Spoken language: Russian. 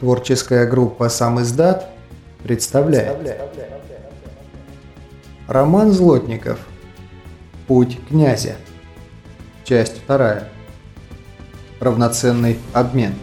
Творческая группа «Сам издат» представляет. Роман Злотников. «Путь князя» Часть вторая. Равноценный обмен